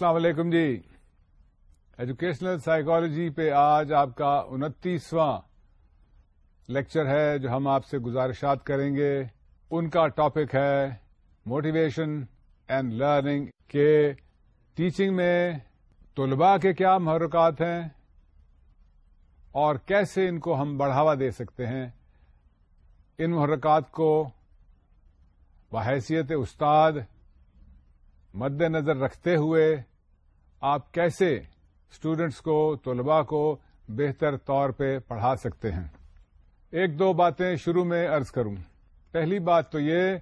السلام علیکم جی ایجوکیشنل سائیکالوجی پہ آج آپ کا انتیسواں لیکچر ہے جو ہم آپ سے گزارشات کریں گے ان کا ٹاپک ہے موٹیویشن اینڈ لرننگ کے ٹیچنگ میں طلباء کے کیا محرکات ہیں اور کیسے ان کو ہم بڑھاوا دے سکتے ہیں ان محرکات کو بحیثیت استاد مد نظر رکھتے ہوئے آپ کیسے اسٹوڈنٹس کو طلباء کو بہتر طور پہ پڑھا سکتے ہیں ایک دو باتیں شروع میں ارض کروں پہلی بات تو یہ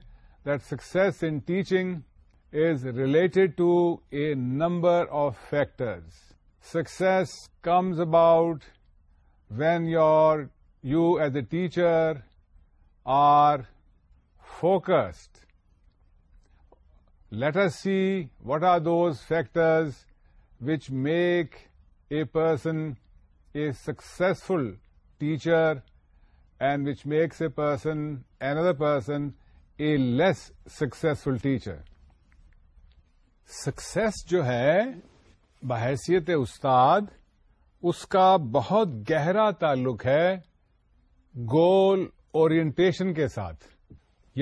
that success in teaching is related to a number of factors success comes about when your you as a teacher are focused see what are those factors which make a person a successful teacher and which makes a person another person a less teacher. Teacher success جو ہے بحیثیت استاد اس کا بہت گہرا تعلق ہے goal orientation کے ساتھ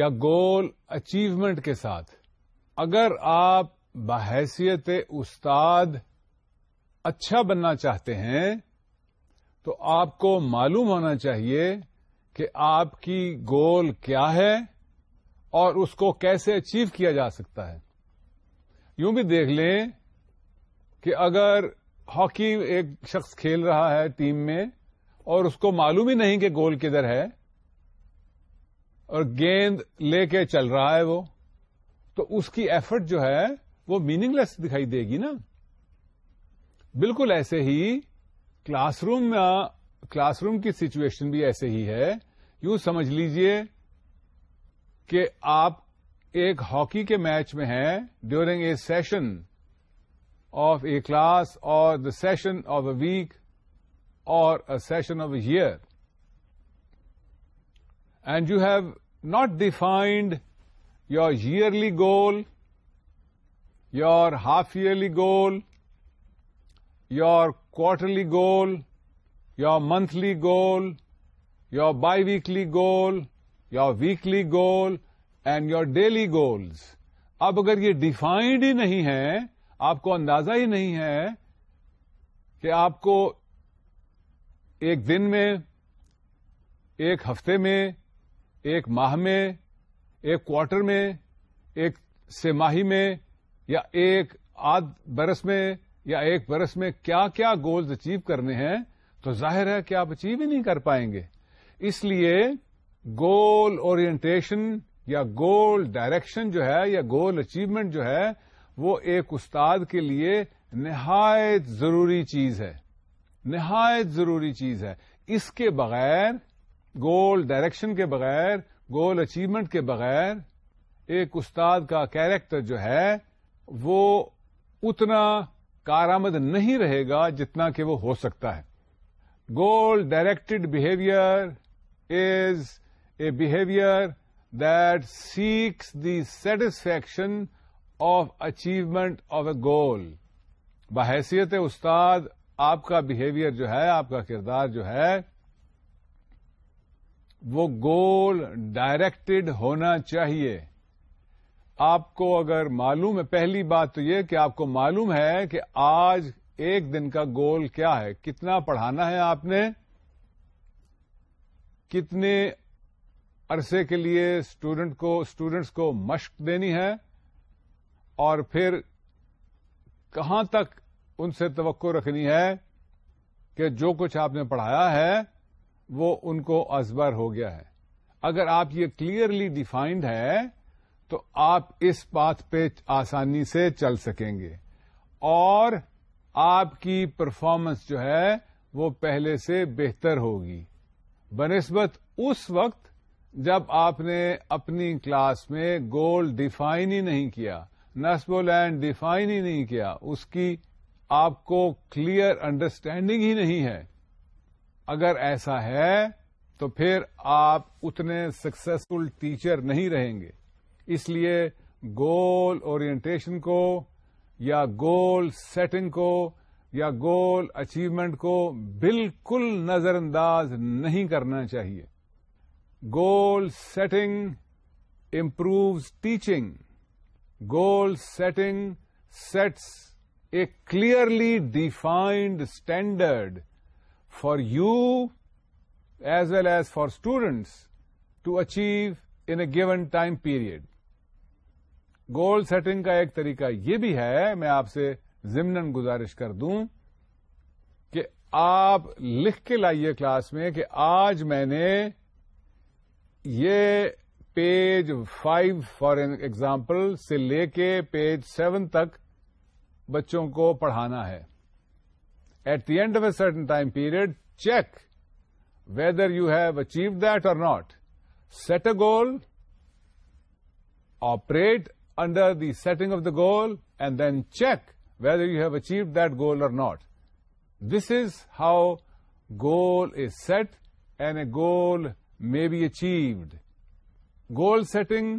یا گول اچیومنٹ کے ساتھ اگر آپ بحیثیت استاد اچھا بننا چاہتے ہیں تو آپ کو معلوم ہونا چاہیے کہ آپ کی گول کیا ہے اور اس کو کیسے اچیو کیا جا سکتا ہے یوں بھی دیکھ لیں کہ اگر ہاکی ایک شخص کھیل رہا ہے ٹیم میں اور اس کو معلوم ہی نہیں کہ گول کدھر ہے اور گیند لے کے چل رہا ہے وہ تو اس کی ایفٹ جو ہے وہ میننگ لیس دکھائی دے گی نا بالکل ایسے ہی کلاس روم کلاس روم کی سچویشن بھی ایسے ہی ہے یوں سمجھ لیجئے کہ آپ ایک ہاکی کے میچ میں ہیں during a session of a class اور the session of a week اور session of a year and you have not defined your yearly goal your half yearly goal, your quarterly goal, your monthly goal, your bi-weekly goal, your weekly goal and your daily goals. اب اگر یہ defined ہی نہیں ہے آپ کو اندازہ ہی نہیں ہے کہ آپ کو ایک دن میں ایک ہفتے میں ایک ماہ میں ایک کوارٹر میں ایک سہ ماہی میں یا ایک آدھ برس میں یا ایک برس میں کیا کیا گولز اچیو کرنے ہیں تو ظاہر ہے کہ آپ اچیو ہی نہیں کر پائیں گے اس لیے گول اورینٹیشن یا گول ڈائریکشن جو ہے یا گول اچیومنٹ جو ہے وہ ایک استاد کے لیے نہایت ضروری چیز ہے نہایت ضروری چیز ہے اس کے بغیر گول ڈائریکشن کے بغیر گول اچیومنٹ کے بغیر ایک استاد کا کیریکٹر جو ہے وہ اتنا کارآمد نہیں رہے گا جتنا کہ وہ ہو سکتا ہے goal directed behaviour is a behaviour that seeks the satisfaction of achievement of a goal بحیثیت استاد آپ کا بہیویئر جو ہے آپ کا کردار جو ہے وہ گول ڈائریکٹڈ ہونا چاہیے آپ کو اگر معلوم ہے پہلی بات تو یہ کہ آپ کو معلوم ہے کہ آج ایک دن کا گول کیا ہے کتنا پڑھانا ہے آپ نے کتنے عرصے کے لیے اسٹوڈنٹ کو اسٹوڈینٹس کو مشق دینی ہے اور پھر کہاں تک ان سے توقع رکھنی ہے کہ جو کچھ آپ نے پڑھایا ہے وہ ان کو ازبر ہو گیا ہے اگر آپ یہ کلیئرلی ڈیفائنڈ ہے تو آپ اس پاتھ پہ آسانی سے چل سکیں گے اور آپ کی پرفارمنس جو ہے وہ پہلے سے بہتر ہوگی بنسبت اس وقت جب آپ نے اپنی کلاس میں گول ڈیفائن ہی نہیں کیا و لینڈ ڈیفائن ہی نہیں کیا اس کی آپ کو کلیئر انڈرسٹینڈنگ ہی نہیں ہے اگر ایسا ہے تو پھر آپ اتنے سکسیسفل ٹیچر نہیں رہیں گے اس لیے گول اورینٹیشن کو یا گول سیٹنگ کو یا گول اچیومنٹ کو بالکل نظر انداز نہیں کرنا چاہیے goal setting improves teaching goal setting sets a clearly defined standard for you as well as for students to achieve in a given time period goal setting کا ایک طریقہ یہ بھی ہے میں آپ سے ضمن گزارش کر دوں کہ آپ لکھ کے لائیے کلاس میں کہ آج میں نے یہ پیج فائیو فار ایگزامپل سے لے کے پیج سیون تک بچوں کو پڑھانا ہے at the end of a certain time period check whether you have achieve that or not set a goal operate under the setting of the goal and then check whether you have achieve that goal or not this is how goal is set and a goal may be achieved goal setting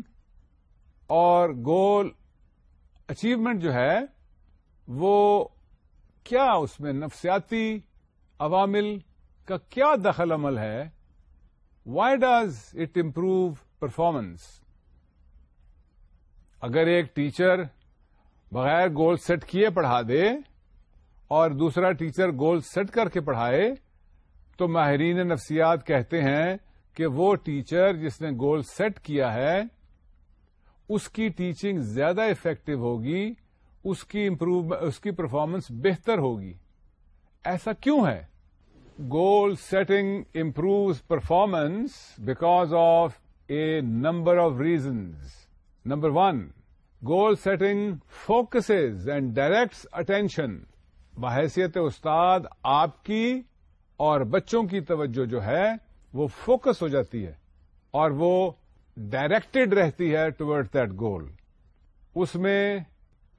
or goal achievement جو ہے وہ کیا اس میں نفسیاتی عوامل کا کیا دخل عمل ہے why does it improve performance اگر ایک ٹیچر بغیر گول سیٹ کیے پڑھا دے اور دوسرا ٹیچر گول سیٹ کر کے پڑھائے تو ماہرین نفسیات کہتے ہیں کہ وہ ٹیچر جس نے گول سیٹ کیا ہے اس کی ٹیچنگ زیادہ افیکٹو ہوگی اس کی اس کی پرفارمنس بہتر ہوگی ایسا کیوں ہے goal setting improves performance because of a number of reasons number one goal setting focuses and directs attention بحیثیت استاد آپ کی اور بچوں کی توجہ جو ہے وہ فوکس ہو جاتی ہے اور وہ ڈائریکٹڈ رہتی ہے ٹوڈ دیٹ گول اس میں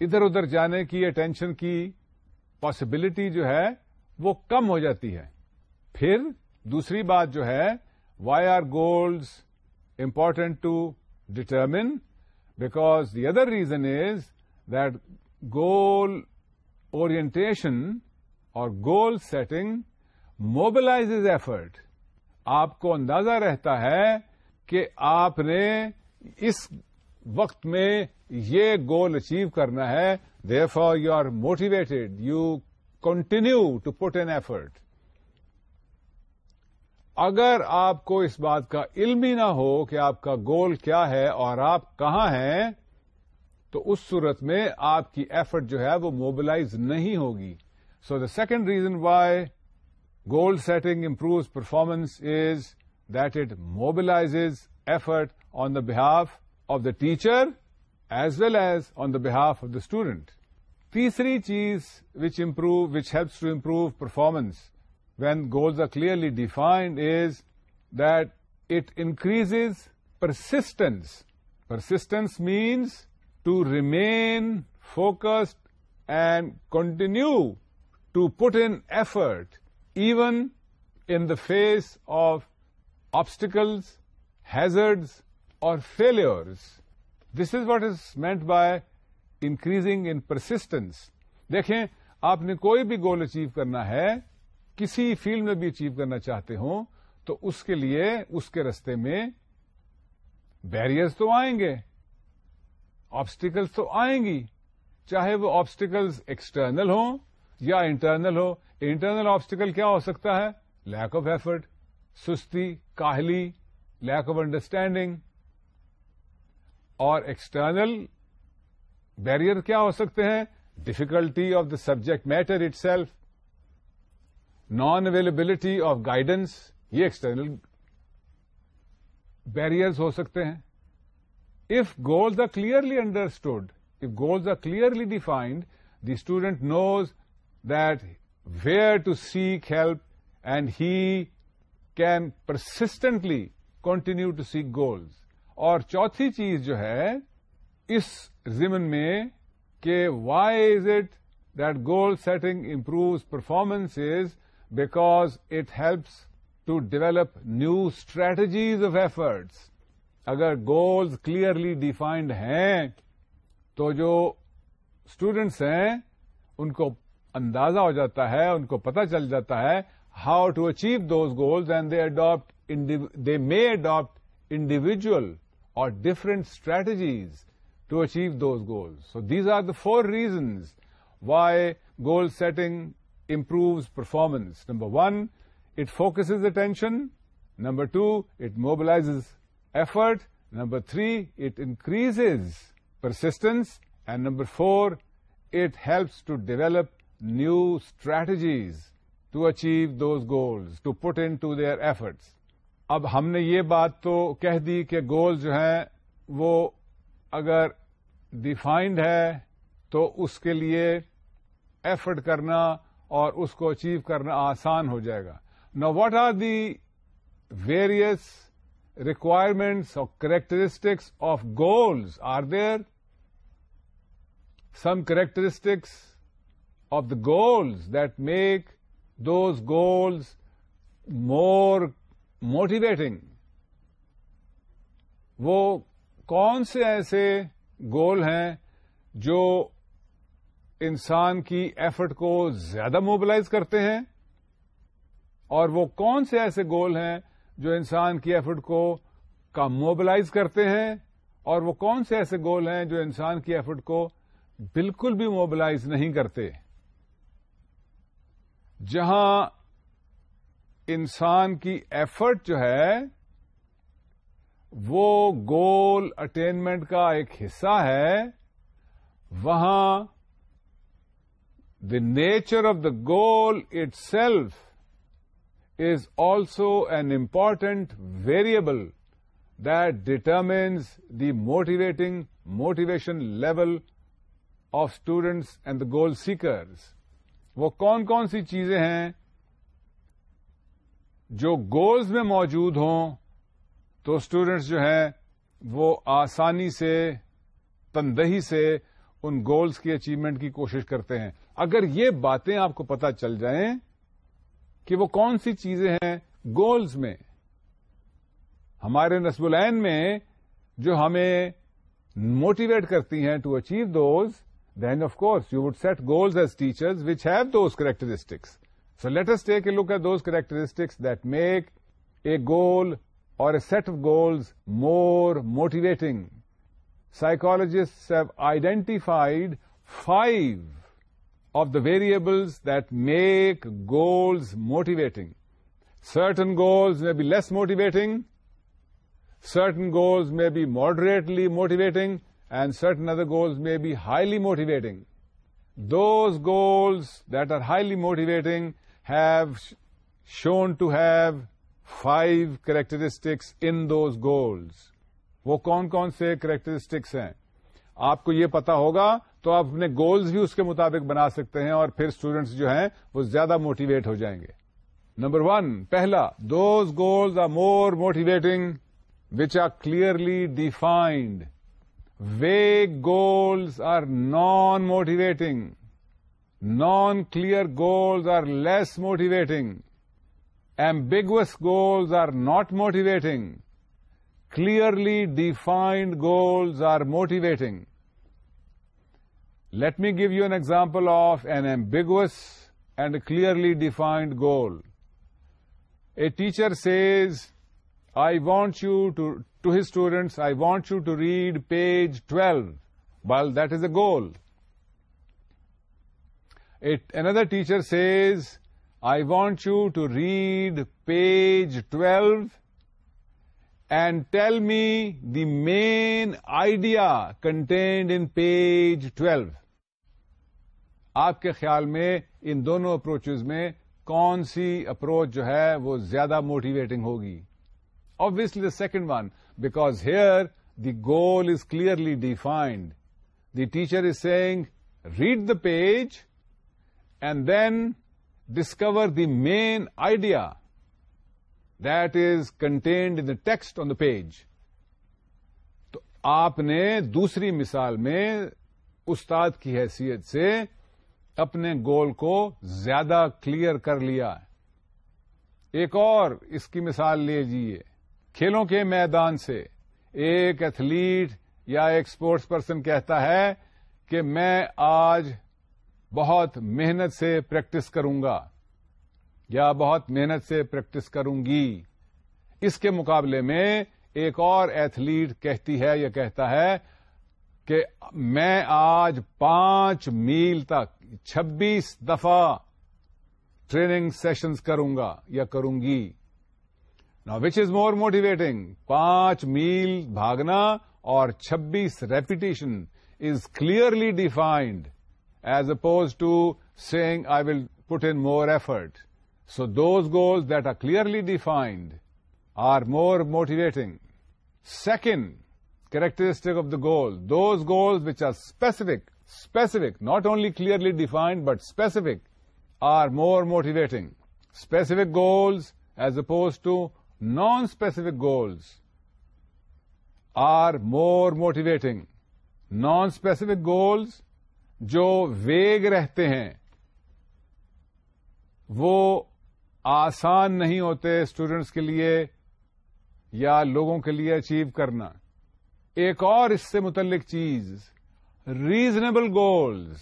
ادھر ادھر جانے کی اٹینشن کی پاسبلٹی جو ہے وہ کم ہو جاتی ہے پھر دوسری بات جو ہے why are goals important to determine because the other reason is that goal orientation or goal setting mobilizes effort آپ کو اندازہ رہتا ہے کہ آپ نے اس وقت میں یہ گول اچیو کرنا ہے therefore you are motivated you continue to put N effort اگر آپ کو اس بات کا علم ہی نہ ہو کہ آپ کا گول کیا ہے اور آپ کہاں ہیں تو اس صورت میں آپ کی ایفٹ جو ہے وہ موبلائز نہیں ہوگی so the second reason why goal setting improves performance is that it mobilizes effort on the behalf of the teacher as well as on the behalf of the student تیسری چیز which improve which helps to improve performance when goals آلیئرلی defined is that it increase persistence persistence means to remain focused and continuing effort even in the face of obstacles hazards or fails this is what is meant by increase in persistence دیکھیں آپ نے کوئی بھی گول achieve کرنا ہے کسی field میں بھی اچیو کرنا چاہتے ہوں تو اس کے لیے اس کے رستے میں بیریئرز تو آئیں گے آبسٹیکلس تو آئیں گی چاہے وہ آبسٹیکلس ایکسٹرنل ہوں یا انٹرنل ہو انٹرنل آبسٹیکل کیا ہو سکتا ہے لیک آف ایفرٹ سستی کاہلی لیک آف انڈرسٹینڈنگ اور ایکسٹرنل بیریئر کیا ہو سکتے ہیں difficulty of the subject matter itself non availability of guidance یہ ایکسٹرنل بیریئرز ہو سکتے ہیں if goals are clearly understood if goals are clearly defined the student knows that where to seek help and he can persistently continue to seek goals اور چوتھی چیز جو ہے اس زمن میں کہ why is it that goal setting improves performance is because it helps to develop new strategies of efforts اگر گولز کلیئرلی ڈیفائنڈ ہیں تو جو اسٹوڈینٹس ہیں ان کو اندازہ ہو جاتا ہے ان کو پتہ چل جاتا ہے how to achieve those goals and they adapt they may adapt individual or different strategies to achieve those goals so these are the four reasons why goal setting improves performance number one it focuses attention number two it mobilizes effort. Number three it increases persistence and number four it helps to develop new strategies to achieve those goals to put into to their efforts اب ہم نے یہ بات تو کہہ دی کہ goals جو ہیں وہ اگر ڈیفائنڈ ہے تو اس کے لیے ایفرٹ کرنا اور اس کو اچیو کرنا آسان ہو جائے گا نو what are the various requirements or characteristics of goals are there some characteristics of the goals that make those goals more motivating وہ کون سے ایسے گول ہیں جو انسان کی ایفرٹ کو زیادہ موبلائز کرتے ہیں اور وہ کون سے ایسے گول ہیں جو انسان کی ایفرٹ کو کم موبلائز کرتے ہیں اور وہ کون سے ایسے گول ہیں جو انسان کی ایفرٹ کو بالکل بھی موبلائز نہیں کرتے جہاں انسان کی ایفرٹ جو ہے وہ گول اٹینمنٹ کا ایک حصہ ہے وہاں the nature of the goal itself is also an important variable that determines the motivating motivation level of students and the goal seekers وہ کون کون سی چیزیں ہیں جو گولز میں موجود ہوں تو اسٹوڈینٹس جو ہیں وہ آسانی سے تندہی سے ان گولز کی اچیومنٹ کی کوشش کرتے ہیں اگر یہ باتیں آپ کو پتا چل جائیں کہ وہ کون سی چیزیں ہیں گولز میں ہمارے نسب العین میں جو ہمیں موٹیویٹ کرتی ہیں to achieve those then of course you would set goals as teacher which have those characteristics so take a look at those characteristics that make a goal or a set of goals more motivating psychologists have identified five of the variables that make goals motivating certain goals may be less motivating certain goals may be moderately motivating and certain other goals may be highly motivating those goals that are highly motivating have shown to have five characteristics in those goals وہ کون کون سے characteristics ہیں آپ کو یہ پتا ہوگا تو آپ اپنے گولز بھی اس کے مطابق بنا سکتے ہیں اور پھر اسٹوڈینٹس جو ہیں وہ زیادہ موٹیویٹ ہو جائیں گے نمبر ون پہلا those goals are more motivating which are clearly defined vague goals are non motivating non clear goals are less motivating ambiguous goals are not motivating clearly defined goals are motivating Let me give you an example of an ambiguous and clearly defined goal. A teacher says, I want you to his students, I want you to read page 12. Well, that is a goal. Another teacher says, I want you to read page 12 and tell me the main idea contained in page 12 آپ کے خیال میں ان دونوں approaches میں کون سی approach جو ہے وہ زیادہ موٹیویٹنگ ہوگی obviously the second one because here the goal is clearly defined the teacher is saying read the page and then discover the main idea that is contained in text on the page تو آپ نے دوسری مثال میں استاد کی حیثیت سے اپنے گول کو زیادہ کلیئر کر لیا ایک اور اس کی مثال لے جی کھیلوں کے میدان سے ایک ایتھلیٹ یا ایک اسپورٹس پرسن کہتا ہے کہ میں آج بہت محنت سے پریکٹس کروں گا یا بہت محنت سے پریکٹس کروں گی اس کے مقابلے میں ایک اور ایتھلیٹ کہتی ہے یا کہتا ہے کہ میں آج پانچ میل تک چھبیس دفعہ ٹریننگ سیشنز کروں گا یا کروں گی نا وچ از مور موٹیویٹنگ پانچ میل بھاگنا اور چھبیس repetition is clearly defined as opposed to saying I will put in more effort so those goals that are clearly defined are more motivating second characteristic of the goal those goals which are specific specific not only clearly defined but specific are more motivating specific goals as اپ non specific goals are more motivating non specific goals جو vague رہتے ہیں وہ آسان نہیں ہوتے students کے لیے یا لوگوں کے لیے اچیو کرنا ایک اور اس سے متعلق چیز reasonable goals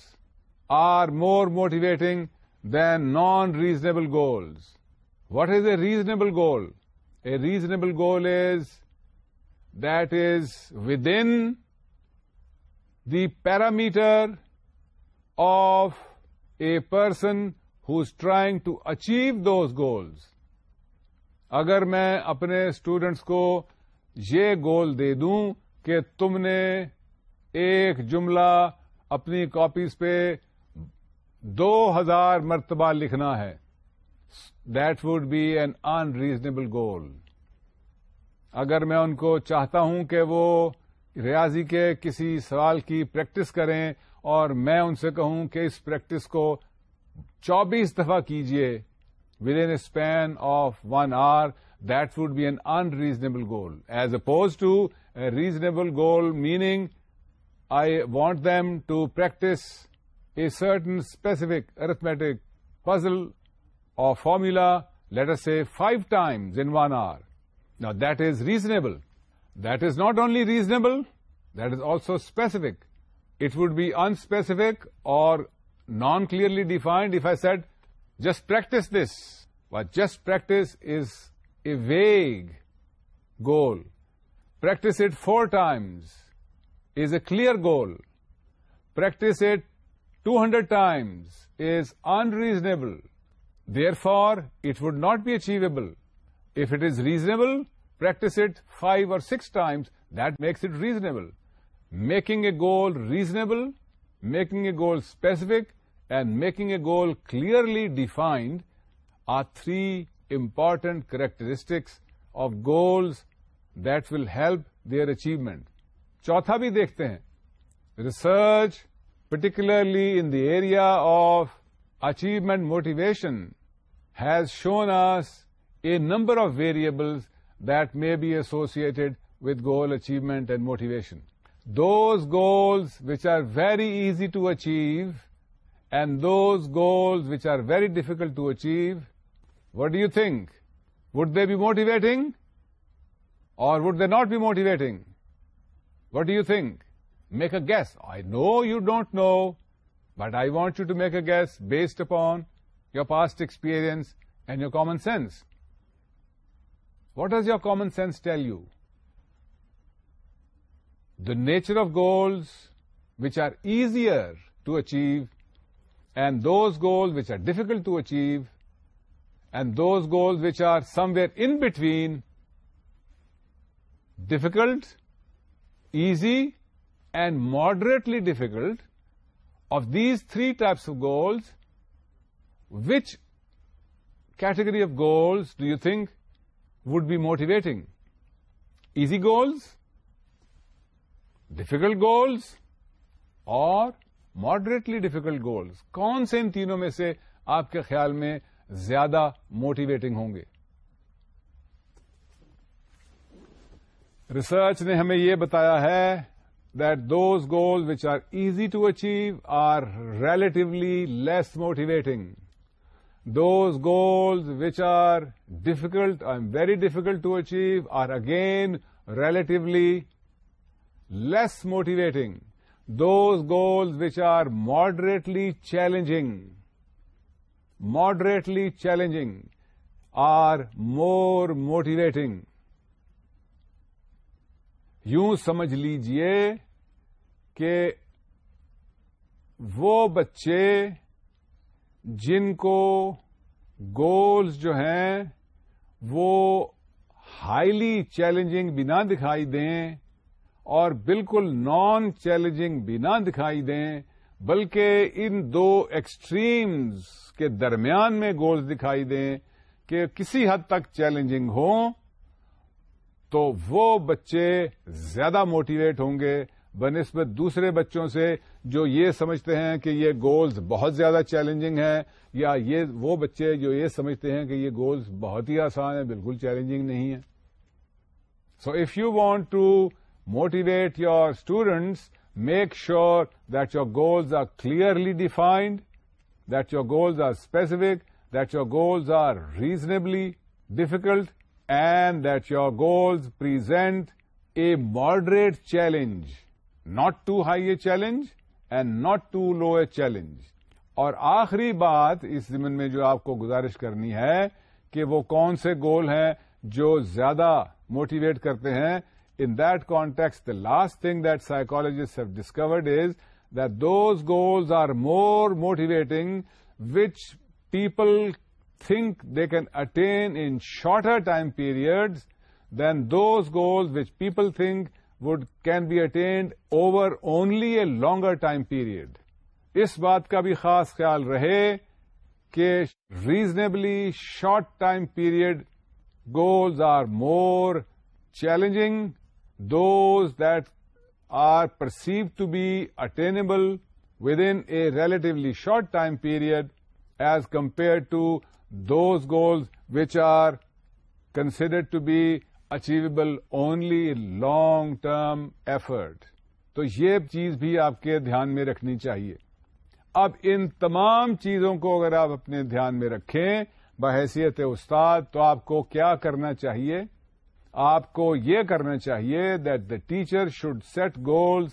are more motivating than non reasonable goals what is a reasonable goal a reasonable goal is that is with in the parameter of a person is trying to achieve those goals اگر میں اپنے students کو یہ گول دے دوں کہ تم نے ایک جملہ اپنی کاپیز پہ دو ہزار مرتبہ لکھنا ہے that would be an unreasonable goal اگر میں ان کو چاہتا ہوں کہ وہ ریاضی کے کسی سوال کی پریکٹس کریں اور میں ان سے کہوں کہ اس پریکٹس کو چوبیس دفعہ کیجیے within span of one are that would be an unreasonable goal as opposed to reasonable goal meaning I want them to practice a certain specific arithmetic puzzle or formula letter A five times in one are that is reasonable that is not only reasonable that is also specific it would be unspecific or non-clearly defined. If I said, just practice this, well, just practice is a vague goal. Practice it 4 times is a clear goal. Practice it 200 times is unreasonable. Therefore, it would not be achievable. If it is reasonable, practice it 5 or 6 times. That makes it reasonable. Making a goal reasonable, making a goal specific, and making a goal clearly defined are three important characteristics of goals that will help their achievement چوتھا بھی دیکھتے ہیں research particularly in the area of achievement motivation has shown us a number of variables that may be associated with goal achievement and motivation those goals which are very easy to achieve and those goals which are very difficult to achieve, what do you think? Would they be motivating or would they not be motivating? What do you think? Make a guess. I know you don't know, but I want you to make a guess based upon your past experience and your common sense. What does your common sense tell you? The nature of goals which are easier to achieve and those goals which are difficult to achieve, and those goals which are somewhere in between difficult, easy, and moderately difficult. Of these three types of goals, which category of goals do you think would be motivating? Easy goals, difficult goals, or moderately difficult goals کون سے ان تینوں میں سے آپ کے خیال میں زیادہ موٹیویٹنگ ہوں گے ریسرچ نے ہمیں یہ بتایا ہے that those goals which are easy to achieve are relatively less motivating those goals which are difficult very difficult to achieve are again relatively less motivating those goals which are moderately challenging moderately challenging are more motivating یوں سمجھ لیجئے کہ وہ بچے جن کو goals جو ہیں وہ ہائیلی چیلنجنگ بھی نہ دکھائی دیں اور بالکل نان چیلنجنگ بھی نہ دکھائی دیں بلکہ ان دو ایکسٹریمز کے درمیان میں گولز دکھائی دیں کہ کسی حد تک چیلنجنگ ہوں تو وہ بچے زیادہ موٹیویٹ ہوں گے بنسبت دوسرے بچوں سے جو یہ سمجھتے ہیں کہ یہ گولز بہت زیادہ چیلنجنگ ہیں یا یہ وہ بچے جو یہ سمجھتے ہیں کہ یہ گولز بہت ہی آسان ہیں بالکل چیلنجنگ نہیں ہیں so if you want to motivate your students, make sure that your goals are clearly defined, that your goals are specific, that your goals are reasonably difficult, and that your goals present a moderate challenge, not too high a challenge and not too low a challenge. اور آخری بات اس زمین میں جو آپ کو گزارش کرنی ہے کہ وہ کون سے گول ہیں جو زیادہ موٹیویٹ کرتے ہیں in that context, the last thing that psychologists have discovered is that those goals are more motivating, which people think they can attain in shorter time periods than those goals which people think would can be attained over only a longer time period. اس بات کا بھی خاص خیال رہے کہ reasonably short time period goals are more challenging those that are perceive to be attainable within a short short time period as compare to those goals which are considered to be achievable only long term effort تو یہ چیز بھی آپ کے دھیان میں رکھنی چاہیے اب ان تمام چیزوں کو اگر آپ اپنے دھیان میں رکھیں بحیثیت استاد تو آپ کو کیا کرنا چاہیے آپ کو یہ کرنا چاہیے that the teacher should set goals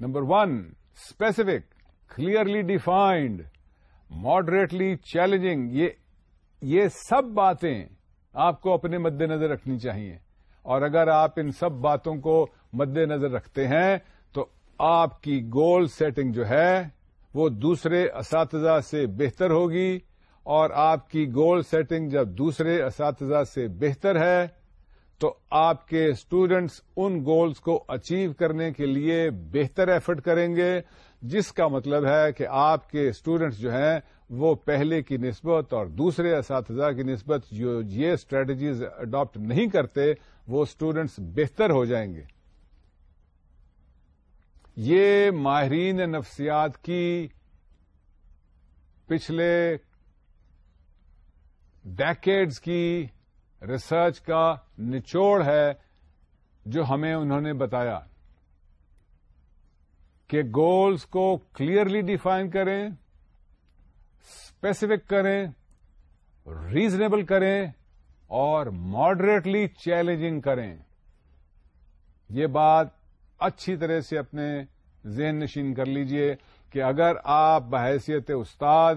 number one specific clearly defined moderately challenging یہ سب باتیں آپ کو اپنے مد نظر رکھنی چاہیے اور اگر آپ ان سب باتوں کو مد نظر رکھتے ہیں تو آپ کی گول سیٹنگ جو ہے وہ دوسرے اساتذہ سے بہتر ہوگی اور آپ کی گول سیٹنگ جب دوسرے اساتذہ سے بہتر ہے تو آپ کے اسٹوڈنٹس ان گولز کو اچیو کرنے کے لیے بہتر ایفرٹ کریں گے جس کا مطلب ہے کہ آپ کے اسٹوڈنٹس جو ہیں وہ پہلے کی نسبت اور دوسرے اساتذہ کی نسبت جو یہ اسٹریٹجیز اڈاپٹ نہیں کرتے وہ اسٹوڈنٹس بہتر ہو جائیں گے یہ ماہرین نفسیات کی پچھلے ڈیکیڈز کی ریسرچ کا نچوڑ ہے جو ہمیں انہوں نے بتایا کہ گولز کو کلیئرلی ڈیفائن کریں اسپیسیفک کریں ریزنیبل کریں اور ماڈریٹلی چیلنجنگ کریں یہ بات اچھی طرح سے اپنے ذہن نشین کر لیجئے کہ اگر آپ بحیثیت استاد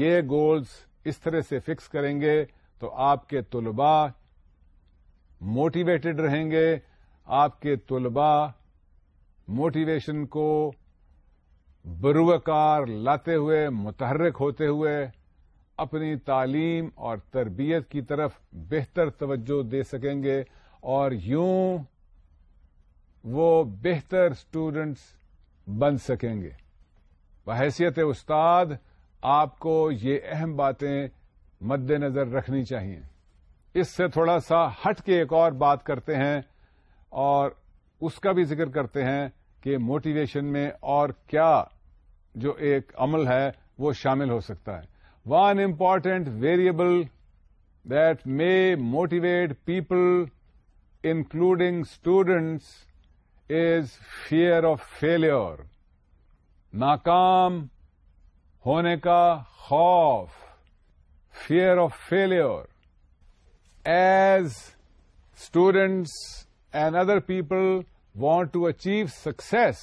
یہ گولز اس طرح سے فکس کریں گے تو آپ کے طلباء موٹیویٹڈ رہیں گے آپ کے طلباء موٹیویشن کو بروکار لاتے ہوئے متحرک ہوتے ہوئے اپنی تعلیم اور تربیت کی طرف بہتر توجہ دے سکیں گے اور یوں وہ بہتر اسٹوڈنٹس بن سکیں گے بحیثیت استاد آپ کو یہ اہم باتیں مد نظر رکھنی چاہیے اس سے تھوڑا سا ہٹ کے ایک اور بات کرتے ہیں اور اس کا بھی ذکر کرتے ہیں کہ موٹیویشن میں اور کیا جو ایک عمل ہے وہ شامل ہو سکتا ہے one important variable that may motivate people including students is fear of failure ناکام ہونے کا خوف fear of failure. As students and other people want to achieve success,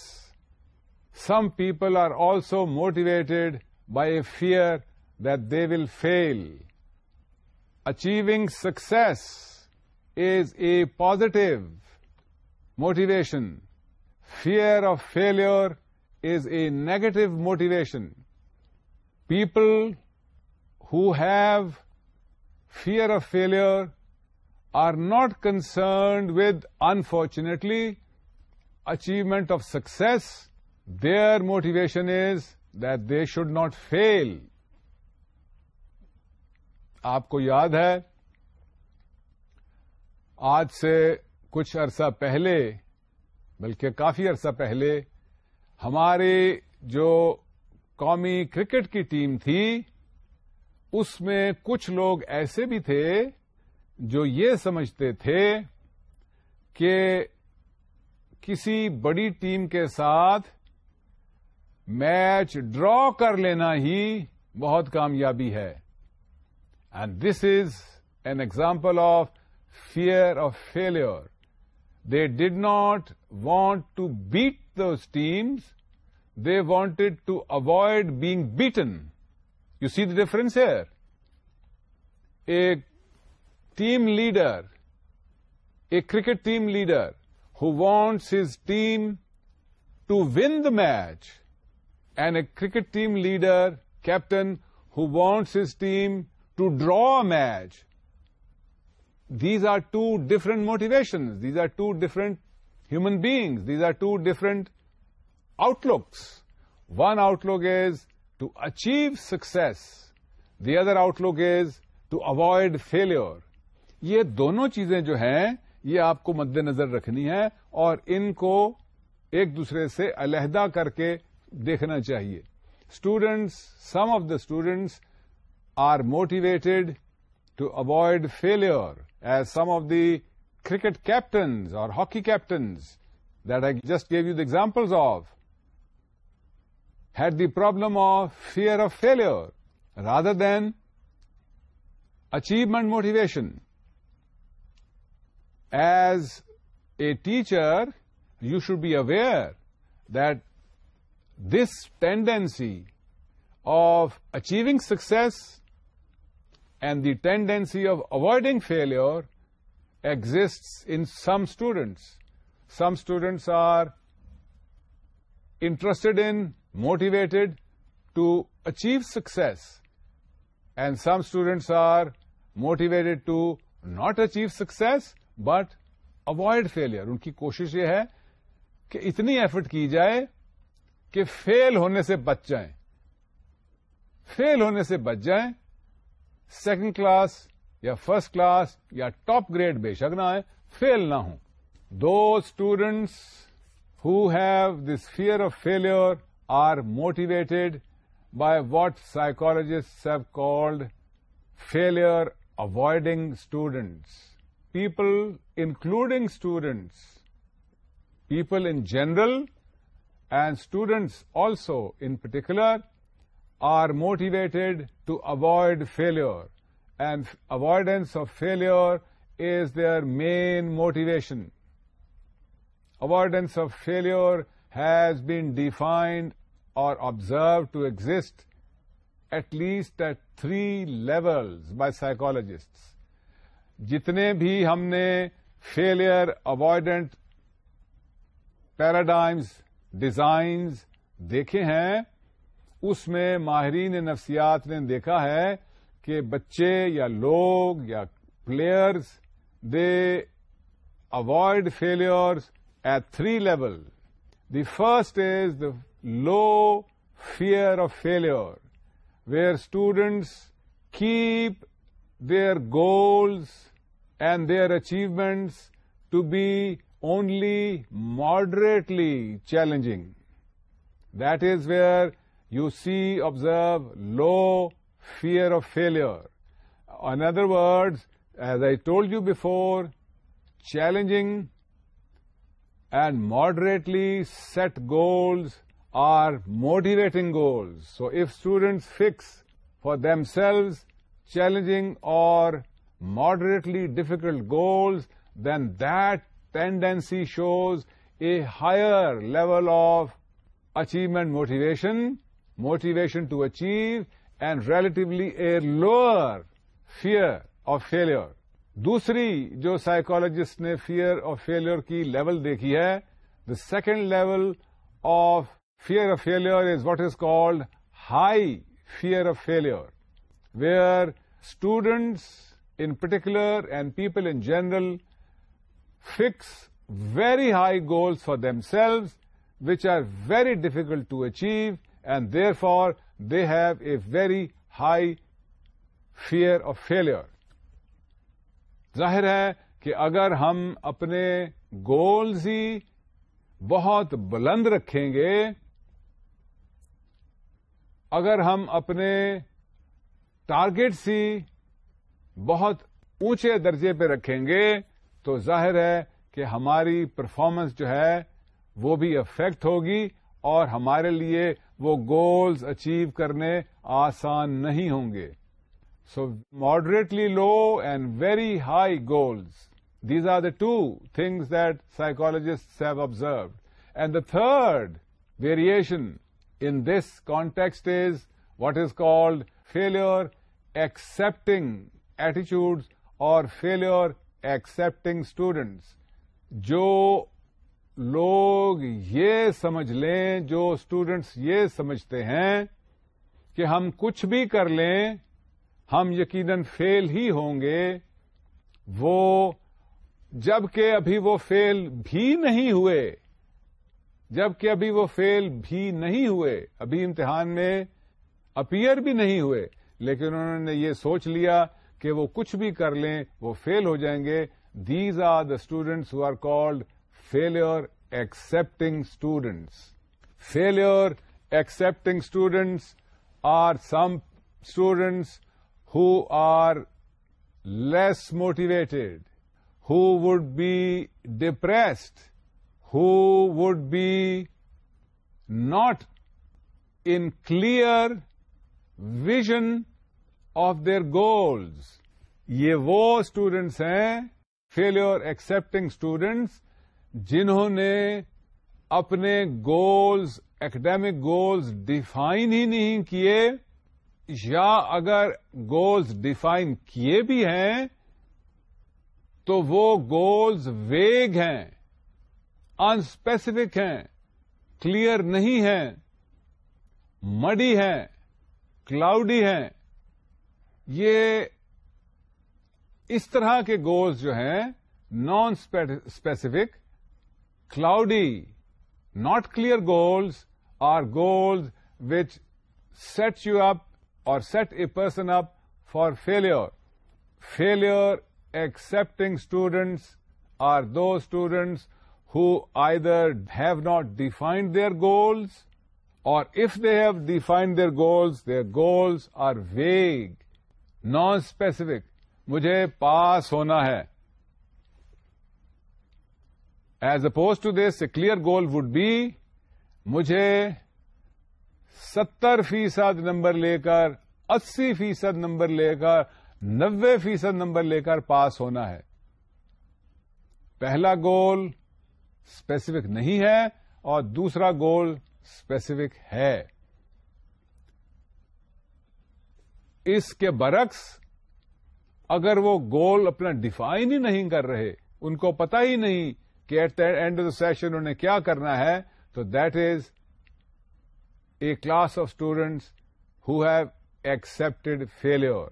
some people are also motivated by a fear that they will fail. Achieving success is a positive motivation. Fear of failure is a negative motivation. People who have fear of failure are not concerned with, unfortunately, achievement of success. Their motivation is that they should not fail. آپ کو یاد ہے آج سے کچھ عرصہ پہلے بلکہ کافی عرصہ پہلے ہماری جو قومی کرکٹ کی ٹیم تھی اس میں کچھ لوگ ایسے بھی تھے جو یہ سمجھتے تھے کہ کسی بڑی ٹیم کے ساتھ میچ ڈرا کر لینا ہی بہت کامیابی ہے and this is an example of fear of failure they did not want to beat those teams they wanted to avoid being beaten You see the difference here? A team leader, a cricket team leader who wants his team to win the match, and a cricket team leader, captain, who wants his team to draw a match. These are two different motivations. These are two different human beings. These are two different outlooks. One outlook is to achieve success the other outlook is to avoid failure یہ دونوں چیزیں جو ہیں یہ آپ کو مد نظر رکھنی ہے اور ان کو ایک دوسرے سے علیحدہ کر کے دیکھنا چاہیے students some of the students are motivated avoid failure as some of the cricket captains اور hockey captains that I just gave you the examples of had the problem of fear of failure rather than achievement motivation. As a teacher, you should be aware that this tendency of achieving success and the tendency of avoiding failure exists in some students. Some students are interested in motivated to achieve success and some students are motivated to not achieve success but avoid fail ان کی کوشش یہ ہے کہ اتنی ایفٹ کی جائے کہ فیل ہونے سے بچ جائیں فیل ہونے سے بچ جائیں سیکنڈ کلاس یا فرسٹ کلاس یا ٹاپ گریڈ بے شک نہ آئے فیل نہ ہوں those students have this fear of fail are motivated by what psychologists have called failure-avoiding students. People, including students, people in general and students also in particular, are motivated to avoid failure, and avoidance of failure is their main motivation. Avoidance of failure has been defined اور observe to exist at least at three levels by psychologists. جتنے بھی ہم نے failure avoidant paradigms designs دیکھے ہیں اس میں ماہرین نفسیات نے دیکھا ہے کہ بچے یا لوگ یا players they avoid failures at three level the first is the low fear of failure, where students keep their goals and their achievements to be only moderately challenging. That is where you see, observe low fear of failure. In other words, as I told you before, challenging and moderately set goals are motivating goals so if students fix for themselves selves or or moderately difficult goals then tendency shows a higher level of achievement motivation motivation to achieve and relatively a lower fear of failure. دوسری جو psychologist نے fear of failure کی level دیکھی ہے the second level of fear of failure is what is called high fear of failure, where students in particular and people in general fix very high goals for themselves which are very difficult to achieve and therefore they have a very high fear of failure. ظاہر ہے کہ اگر ہم اپنے goals ہی بہت بلند رکھیں گے اگر ہم اپنے ٹارگیٹ سی بہت اونچے درجے پہ رکھیں گے تو ظاہر ہے کہ ہماری پرفارمنس جو ہے وہ بھی افیکٹ ہوگی اور ہمارے لیے وہ گولز اچیو کرنے آسان نہیں ہوں گے so moderately low and very high goals these are the two things that psychologist have observed and the third variation in this context is what is called failure accepting attitudes or failure accepting students جو لوگ یہ سمجھ لیں جو students یہ سمجھتے ہیں کہ ہم کچھ بھی کر لیں ہم یقیناً فیل ہی ہوں گے وہ جبکہ ابھی وہ فیل بھی نہیں ہوئے جبکہ ابھی وہ فیل بھی نہیں ہوئے ابھی امتحان میں اپیئر بھی نہیں ہوئے لیکن انہوں نے یہ سوچ لیا کہ وہ کچھ بھی کر لیں وہ فیل ہو جائیں گے these are the students who are called fail accepting students fail accepting students are some students who are less motivated would be depressed who would be not in clear vision of their goals. یہ وہ students ہیں failure accepting students جنہوں نے اپنے goals academic goals define ہی نہیں کیے یا اگر گولز ڈیفائن کیے بھی ہیں تو وہ گولز ویگ ہیں انسپیسیفک ہیں کلیئر نہیں ہیں مڈی ہیں کلاؤڈی ہیں یہ اس طرح کے گولز جو ہیں non specific cloudy not clear goals are goals which set you up or set a person up for failure failure accepting students are those students who either have have not defined their goals or they they have defined their goals goals goals are vague non specific مجھے پاس ہونا ہے as opposed to this clear goal would be مجھے ستر فیصد number لے کر اسی فیصد نمبر لے کر نوے فیصد نمبر لے کر پاس ہونا ہے پہلا گول اسپیسیفک نہیں ہے اور دوسرا گول اسپیسیفک ہے اس کے برعکس اگر وہ گول اپنا ڈیفائن ہی نہیں کر رہے ان کو پتا ہی نہیں کہ at the end of the session انہیں کیا کرنا ہے تو that is a class of students have accepted failure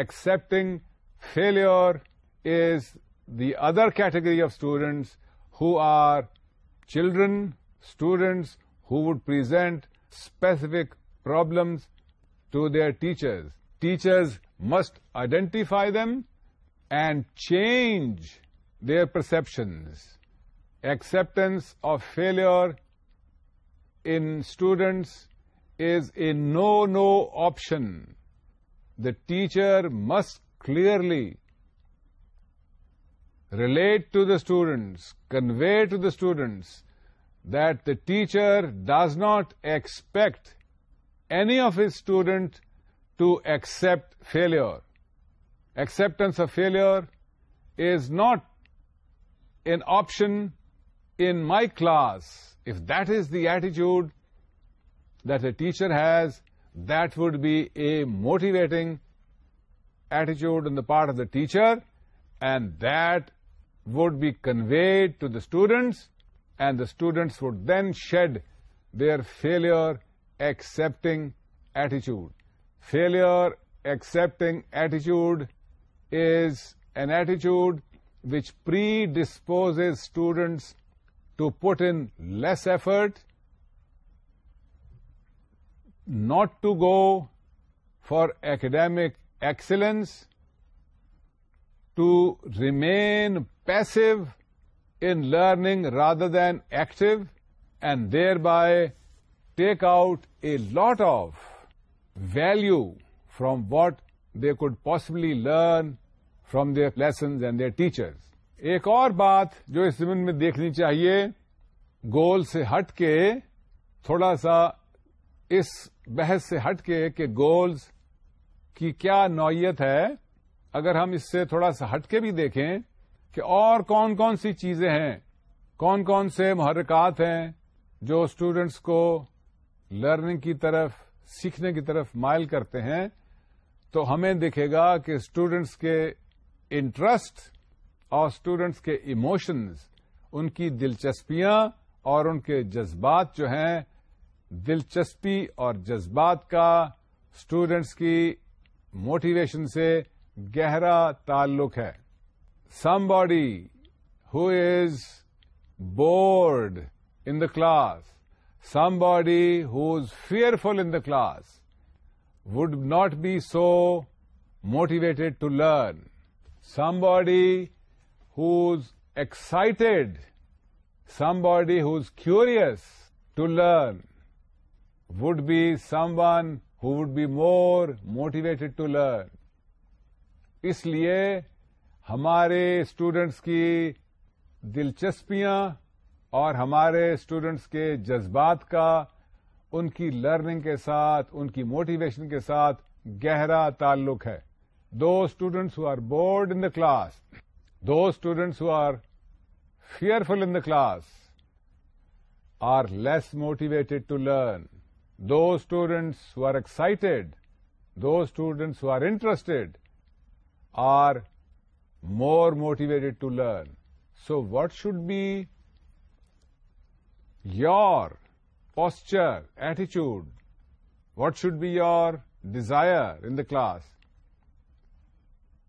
accepting failure is the other category of students who are children, students who would present specific problems to their teachers. Teachers must identify them and change their perceptions. Acceptance of failure in students is a no-no option. The teacher must clearly relate to the students, convey to the students that the teacher does not expect any of his student to accept failure. Acceptance of failure is not an option in my class. If that is the attitude that a teacher has, that would be a motivating attitude on the part of the teacher, and that would be conveyed to the students, and the students would then shed their failure-accepting attitude. Failure-accepting attitude is an attitude which predisposes students to put in less effort, not to go for academic excellence, to remain passive in learning rather than active and thereby take out a lot of value from what they could possibly learn from their lessons and their teachers ایک اور بات جو اس زمین میں دیکھنی چاہیے گول سے ہٹ کے تھوڑا سا اس بحث سے ہٹ کے کہ گولز کی کیا نوعیت ہے اگر ہم اس سے تھوڑا سا ہٹ کے بھی دیکھیں کہ اور کون کون سی چیزیں ہیں کون کون سے محرکات ہیں جو اسٹوڈینٹس کو لرننگ کی طرف سیکھنے کی طرف مائل کرتے ہیں تو ہمیں دیکھے گا کہ اسٹوڈینٹس کے انٹرسٹ اور اسٹوڈینٹس کے ایموشنز ان کی دلچسپیاں اور ان کے جذبات جو ہیں دلچسپی اور جذبات کا اسٹوڈینٹس کی موٹیویشن سے گہرا تعلق ہے somebody is bored in the class somebody is fearful in the class would not be so motivated turn somebody is excited somebody is curious turn would be someone would be more motivated turn اس لیے ہمارے students کی دلچسپیاں اور ہمارے students کے جذبات کا ان کی لرننگ کے ساتھ ان کی موٹیویشن کے ساتھ گہرا تعلق ہے those students who are bored in the class those students who are fearful in the class are less motivated learn those students who are excited those students who are interested are more motivated to learn. So what should be your posture, attitude? What should be your desire in the class?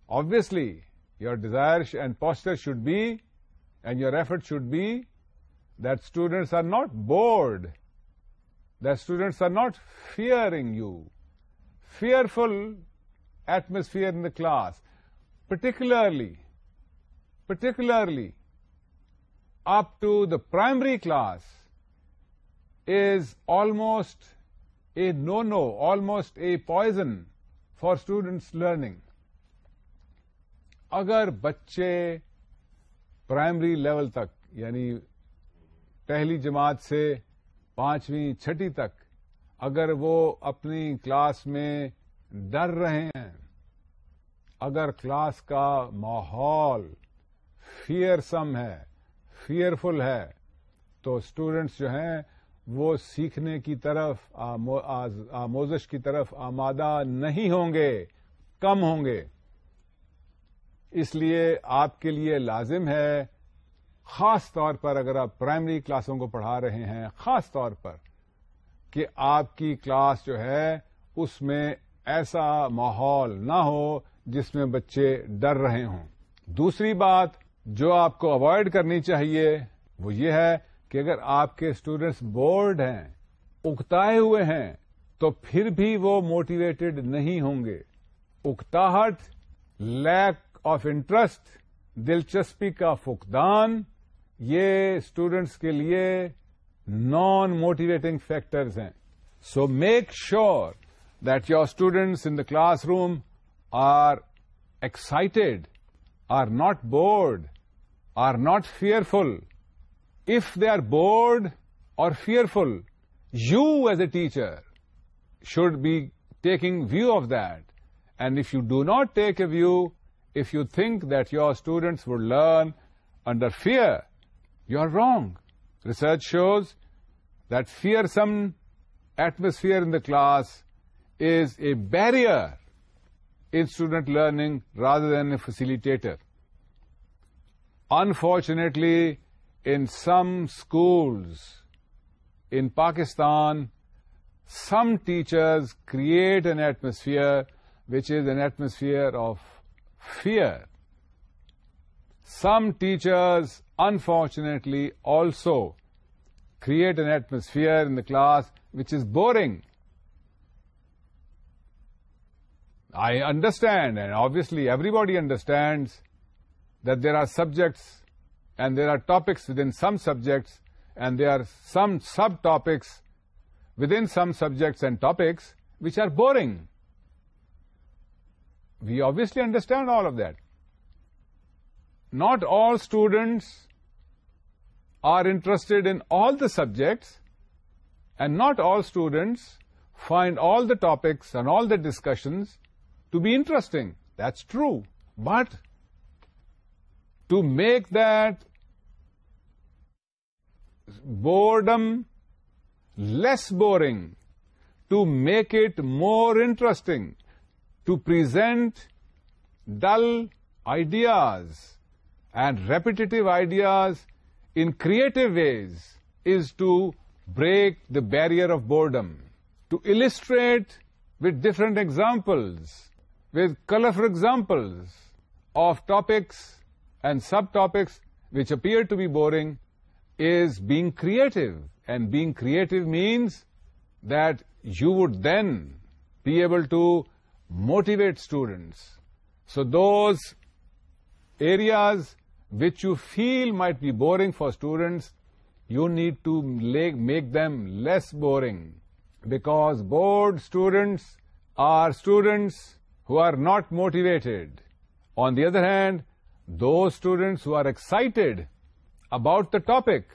Obviously, your desire and posture should be, and your effort should be, that students are not bored, that students are not fearing you. Fearful atmosphere in the class particularly particularly up to the primary class is almost a no-no, almost a poison for students learning. اگر بچے primary level تک یعنی پہلی جماعت سے پانچویں چھٹی تک اگر وہ اپنی کلاس میں ڈر رہے ہیں اگر کلاس کا ماحول فیئر سم ہے فیئرفل ہے تو اسٹوڈینٹس جو ہیں وہ سیکھنے کی طرف آموزش کی طرف آمادہ نہیں ہوں گے کم ہوں گے اس لیے آپ کے لیے لازم ہے خاص طور پر اگر آپ پرائمری کلاسوں کو پڑھا رہے ہیں خاص طور پر کہ آپ کی کلاس جو ہے اس میں ایسا ماحول نہ ہو جس میں بچے ڈر رہے ہوں دوسری بات جو آپ کو اوائڈ کرنی چاہیے وہ یہ ہے کہ اگر آپ کے اسٹوڈینٹس بورڈ ہیں اکتائے ہوئے ہیں تو پھر بھی وہ موٹیویٹڈ نہیں ہوں گے اکتاہٹ لیک آف انٹرسٹ دلچسپی کا فقدان یہ اسٹوڈینٹس کے لیے نان موٹیویٹنگ فیکٹرز ہیں so make sure that your students in the classroom are excited, are not bored, are not fearful. If they are bored or fearful, you as a teacher should be taking view of that. And if you do not take a view, if you think that your students would learn under fear, you are wrong. Research shows that fearsome atmosphere in the class is a barrier in student learning rather than a facilitator. Unfortunately, in some schools in Pakistan, some teachers create an atmosphere which is an atmosphere of fear. Some teachers, unfortunately, also create an atmosphere in the class which is boring. I understand, and obviously everybody understands, that there are subjects and there are topics within some subjects, and there are some subtopics within some subjects and topics which are boring. We obviously understand all of that. Not all students are interested in all the subjects, and not all students find all the topics and all the discussions to be interesting. That's true. But to make that boredom less boring, to make it more interesting, to present dull ideas and repetitive ideas in creative ways is to break the barrier of boredom, to illustrate with different examples, with colorful examples of topics and subtopics which appear to be boring is being creative. And being creative means that you would then be able to motivate students. So those areas which you feel might be boring for students, you need to make them less boring, because bored students are students who are not motivated. On the other hand, those students who are excited about the topic,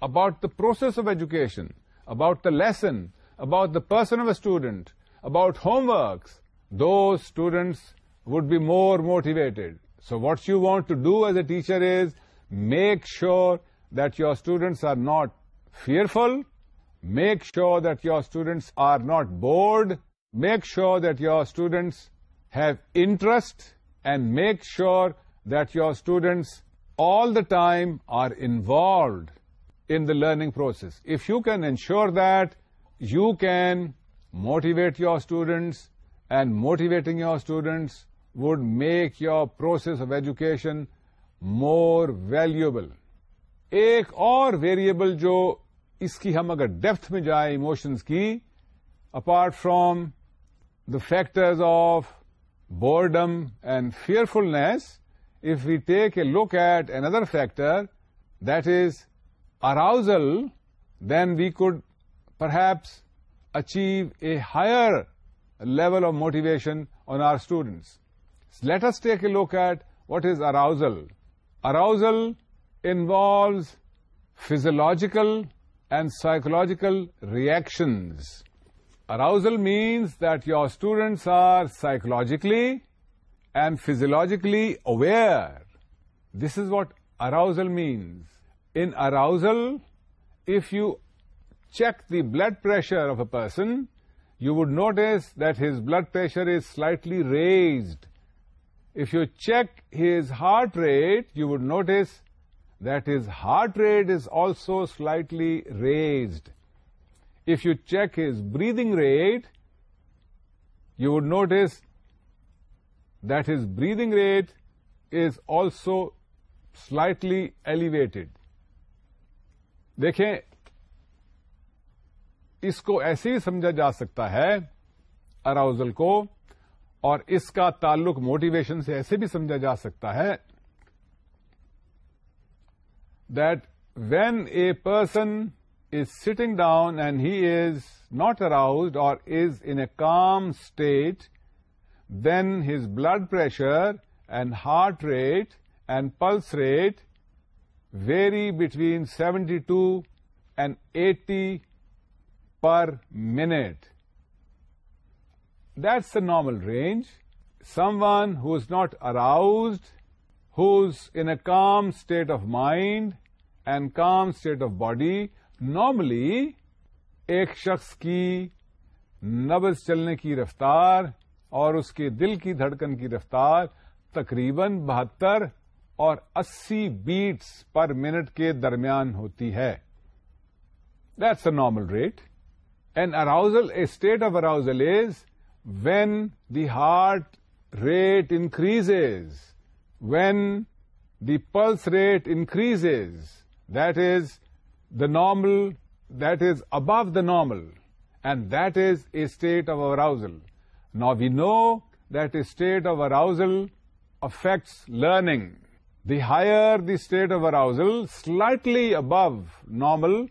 about the process of education, about the lesson, about the person of a student, about homeworks, those students would be more motivated. So what you want to do as a teacher is make sure that your students are not fearful, make sure that your students are not bored, make sure that your students have interest and make sure that your students all the time are involved in the learning process if you can ensure that you can motivate your students and motivating your students would make your process of education more valuable ایک اور variable جو اس کی ہم اگر depth میں جائیں emotions کی apart from the factors of boredom and fearfulness, if we take a look at another factor, that is arousal, then we could perhaps achieve a higher level of motivation on our students. So let us take a look at what is arousal. Arousal involves physiological and psychological reactions Arousal means that your students are psychologically and physiologically aware. This is what arousal means. In arousal, if you check the blood pressure of a person, you would notice that his blood pressure is slightly raised. If you check his heart rate, you would notice that his heart rate is also slightly raised. if you check his breathing rate, you would notice that his breathing rate is also slightly elevated. دیکھیں اس کو ایسے ہی سمجھا جا سکتا ہے arousal کو اور اس کا تعلق موٹیویشن سے ایسے بھی سمجھا جا سکتا ہے that when a person is sitting down and he is not aroused or is in a calm state, then his blood pressure and heart rate and pulse rate vary between 72 and 80 per minute. That's the normal range. Someone who is not aroused, who's in a calm state of mind and calm state of body, normally ایک شخص کی نبز چلنے کی رفتار اور اس کے دل کی دھڑکن کی رفتار تقریباً بہتر اور اسی بیٹس پر منٹ کے درمیان ہوتی ہے that's a normal rate an arousal a state of arousal is when the heart rate increase when the pulse rate increase that is the normal, that is above the normal, and that is a state of arousal. Now we know that a state of arousal affects learning. The higher the state of arousal, slightly above normal,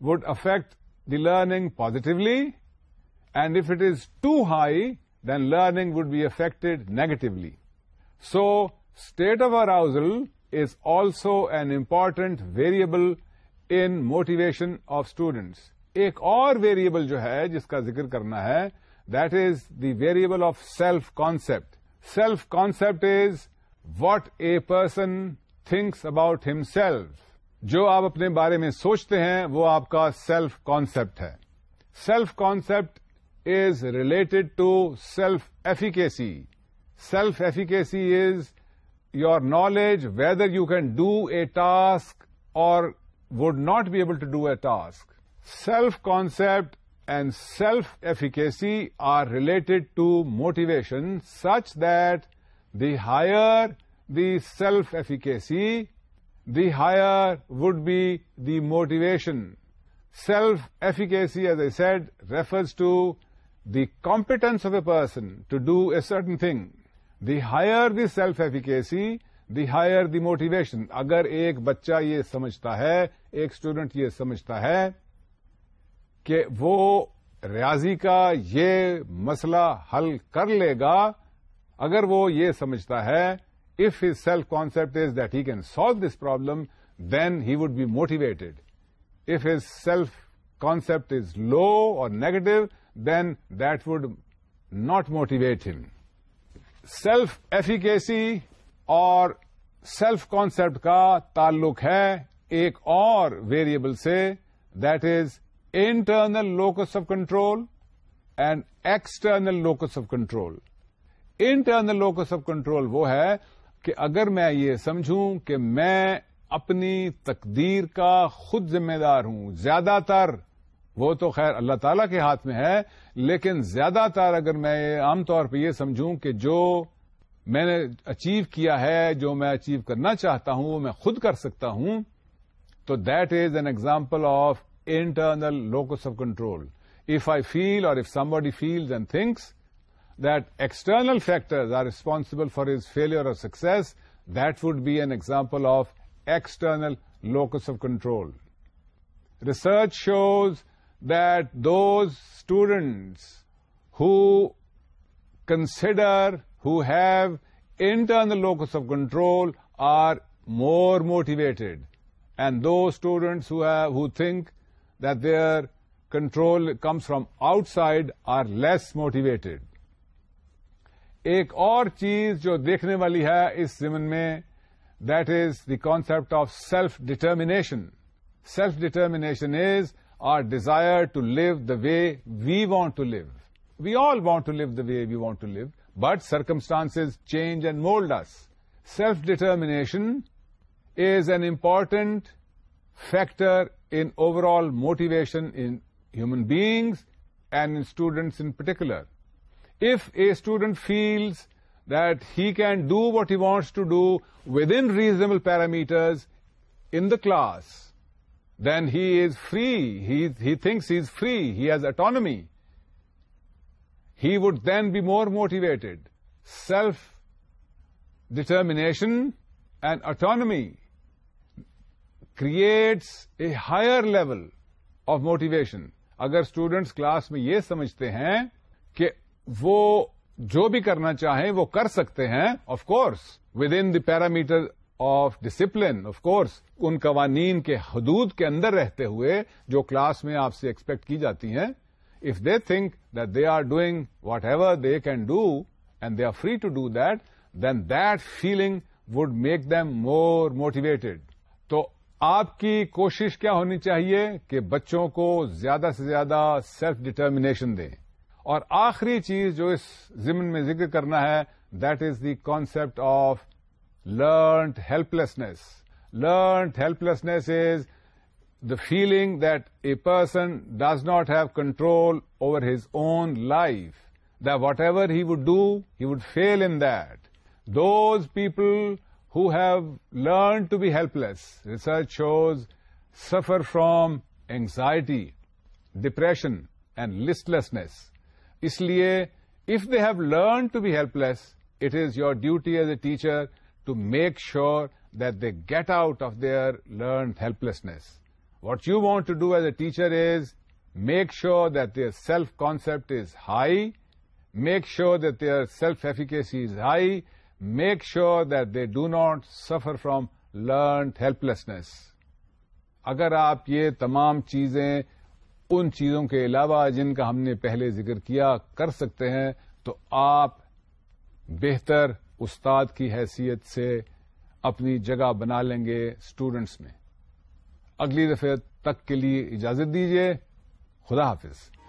would affect the learning positively, and if it is too high, then learning would be affected negatively. So, state of arousal is also an important variable in motivation of students ایک اور variable جو ہے جس کا ذکر کرنا ہے that is the variable of self concept self concept is what a person thinks about ہم سیلف جو آپ اپنے بارے میں سوچتے ہیں وہ آپ کا سیلف کانسپٹ ہے self concept is related to self efficacy self efficacy is your knowledge whether you can do a task or would not be able to do a task. Self-concept and self-efficacy are related to motivation such that the higher the self-efficacy, the higher would be the motivation. Self-efficacy, as I said, refers to the competence of a person to do a certain thing. The higher the self-efficacy, the higher the motivation اگر ایک بچہ یہ سمجھتا ہے ایک student یہ سمجھتا ہے کہ وہ ریاضی کا یہ مسئلہ حل کر لے گا اگر وہ یہ سمجھتا ہے if his self concept is that he can solve this problem then he would be motivated if his self concept is low or negative then that would not motivate him self efficacy اور self concept کا تعلق ہے ایک اور variable سے that is internal locus of control and external locus of control internal locus of control وہ ہے کہ اگر میں یہ سمجھوں کہ میں اپنی تقدیر کا خود ذمہ دار ہوں زیادہ تر وہ تو خیر اللہ تعالی کے ہاتھ میں ہے لیکن زیادہ تر اگر میں عام طور پہ یہ سمجھوں کہ جو میں نے اچیو کیا ہے جو میں اچیو کرنا چاہتا ہوں وہ میں خود کر سکتا ہوں تو that is an example of internal locus of control if I fail or if somebody fails and thinks that external factors are responsible for his failure or success that would be an example of external locus of control research shows that those students who consider who in locus of control are more motivated and those students have think their control comes from outside are less motivated ایک اور چیز جو دیکھنے والی ہے اس جمن میں that is the concept of self determination self determination is our desire to live the way we want to live we all want to live the way we want to live But circumstances change and mold us. Self-determination is an important factor in overall motivation in human beings and in students in particular. If a student feels that he can do what he wants to do within reasonable parameters in the class, then he is free. He thinks he is free. He has autonomy. He would then be more motivated self determination and autonomy creates a higher level of motivation اگر students class میں یہ سمجھتے ہیں کہ وہ جو بھی کرنا چاہیں وہ کر سکتے ہیں of course with in the parameter of discipline of course ان قوانین کے حدود کے اندر رہتے ہوئے جو کلاس میں آپ سے ایکسپیکٹ کی جاتی ہیں if they think they are whatever whatever they can do and they are free to then then feeling would make them more motivated تو آپ کی کوشش کیا ہونی چاہیے کہ بچوں کو زیادہ سے زیادہ سیلف ڈٹرمیشن دیں اور آخری چیز جو اس ضمن میں ذکر کرنا ہے that is the concept of learned helplessness learned helplessness is the feeling that a person does not have control over his own life, that whatever he would do, he would fail in that. Those people who have learned to be helpless, research shows, suffer from anxiety, depression and listlessness. Isliye, if they have learned to be helpless, it is your duty as a teacher to make sure that they get out of their learned helplessness. What you want to do as a teacher is make sure that their self concept is high make sure that their self efficacy is high make sure that they do not suffer from learned helplessness اگر آپ یہ تمام چیزیں ان چیزوں کے علاوہ جن کا ہم نے پہلے ذکر کیا کر سکتے ہیں تو آپ بہتر استاد کی حیثیت سے اپنی جگہ بنا لیں گے اسٹوڈینٹس میں اگلی دفعہ تک کے لیے اجازت دیجیے خدا حافظ